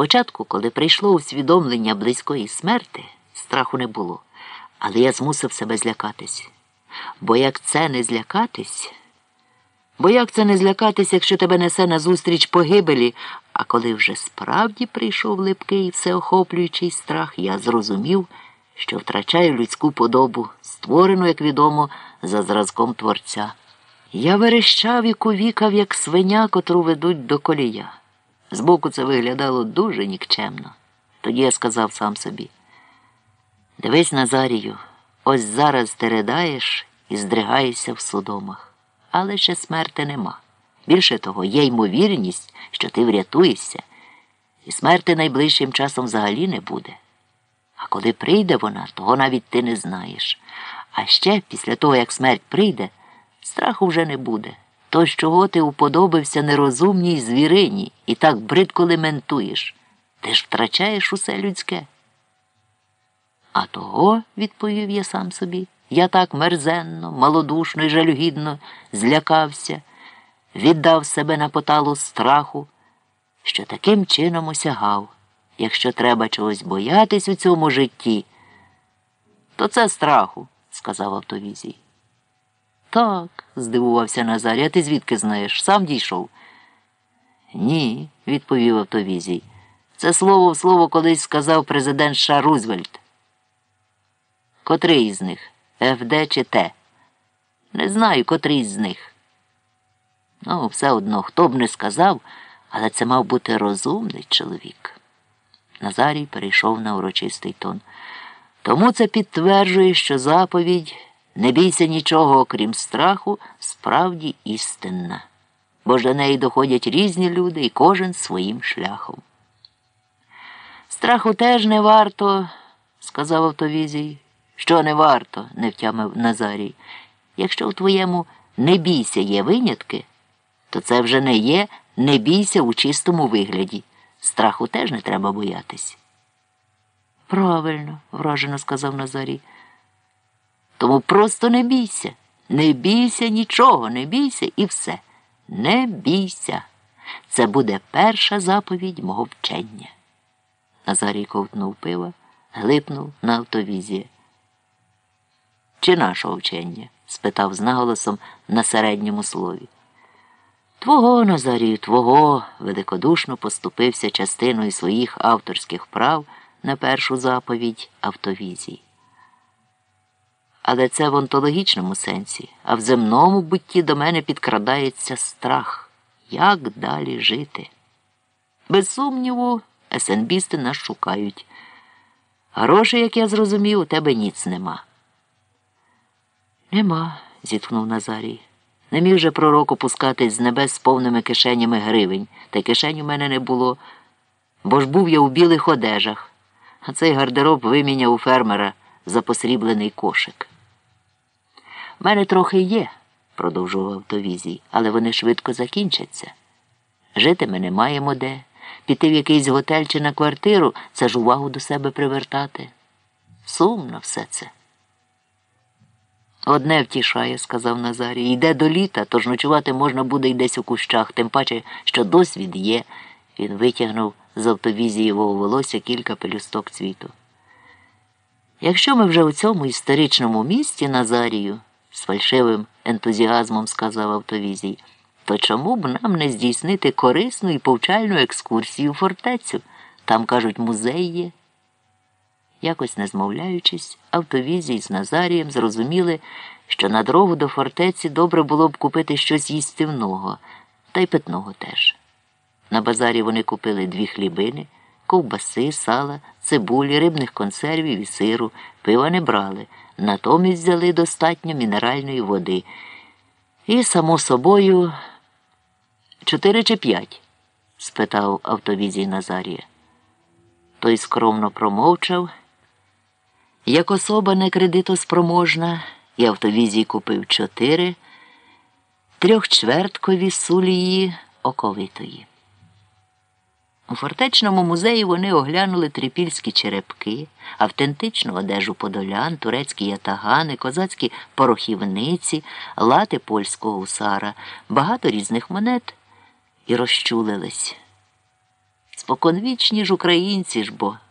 Спочатку, коли прийшло усвідомлення близької смерти, страху не було, але я змусив себе злякатись. Бо як це не злякатись, бо як це не злякатись, якщо тебе несе назустріч погибелі, а коли вже справді прийшов липкий всеохоплюючий страх, я зрозумів, що втрачаю людську подобу, створену, як відомо, за зразком творця. Я верещав і кувікав, як свиня, котру ведуть до колія. Збоку це виглядало дуже нікчемно. Тоді я сказав сам собі. Дивись, Назарію, ось зараз ти ридаєш і здригаєшся в судомах, але ще смерти нема. Більше того, є ймовірність, що ти врятуєшся, і смерти найближчим часом взагалі не буде. А коли прийде вона, того навіть ти не знаєш. А ще після того, як смерть прийде, страху вже не буде. То, з чого ти уподобився нерозумній звірині і так бридко лементуєш, ти ж втрачаєш усе людське. А того, відповів я сам собі, я так мерзенно, малодушно і жалюгідно злякався, віддав себе на поталу страху, що таким чином осягав, якщо треба чогось боятись у цьому житті, то це страху, сказав автовізій. Так, здивувався Назар, а ти звідки знаєш? Сам дійшов? Ні, відповів автовізій. Це слово в слово колись сказав президент США Рузвельт. Котрий із них? ФД чи Т? Не знаю, котрий з них. Ну, все одно, хто б не сказав, але це мав бути розумний чоловік. Назарій перейшов на урочистий тон. Тому це підтверджує, що заповідь не бійся нічого, окрім страху, справді істинна. Бо ж до неї доходять різні люди і кожен своїм шляхом. Страху теж не варто, сказав автовізій. Що не варто, не втямив Назарій. Якщо у твоєму не бійся є винятки, то це вже не є не бійся у чистому вигляді. Страху теж не треба боятись. Правильно, вражено сказав Назарій. Тому просто не бійся. Не бійся нічого, не бійся і все. Не бійся. Це буде перша заповідь мого вчення. Назарій ковтнув пива, глипнув на автовізія. Чи нашого вчення? спитав з наголосом на середньому слові. Твого, Назарію, твого, великодушно поступився частиною своїх авторських прав на першу заповідь автовізій. Але це в онтологічному сенсі, а в земному бутті до мене підкрадається страх. Як далі жити? Без сумніву, есенбісти нас шукають. Грошей, як я зрозумів, у тебе ніц нема. Нема, зітхнув Назарій. Не міг же пророк опускатись з небес з повними кишенями гривень, та й кишень у мене не було, бо ж був я у білих одежах, а цей гардероб виміняв у фермера за посріблений кошик. У мене трохи є, продовжував Товізій, але вони швидко закінчаться. Жити ми не маємо де. Піти в якийсь готель чи на квартиру це ж увагу до себе привертати. Сумно все це. Одне втішає, сказав Назарій. Йде до літа, тож ночувати можна буде й десь у кущах, тим паче, що досвід є. Він витягнув з автовізієвого волосся кілька пелюсток цвіту. Якщо ми вже у цьому історичному місті Назарію, з фальшивим ентузіазмом сказав автовізій, то чому б нам не здійснити корисну і повчальну екскурсію в фортецю? Там, кажуть, музей є. Якось не змовляючись, автовізій з Назарієм зрозуміли, що на дорогу до фортеці добре було б купити щось їстивного, та й питного теж. На базарі вони купили дві хлібини, ковбаси, сала, цибулі, рибних консервів і сиру, пива не брали, натомість взяли достатньо мінеральної води. І, само собою, чотири чи п'ять? спитав автовізій Назарія. Той скромно промовчав. Як особа не кредитоспроможна, і автовізій купив чотири трьохчверткові сулії оковитої. У фортечному музеї вони оглянули трипільські черепки, автентичну одежу подолян, турецькі ятагани, козацькі порохівниці, лати польського гусара, багато різних монет і розчулились. споконвічні ж українці ж бо.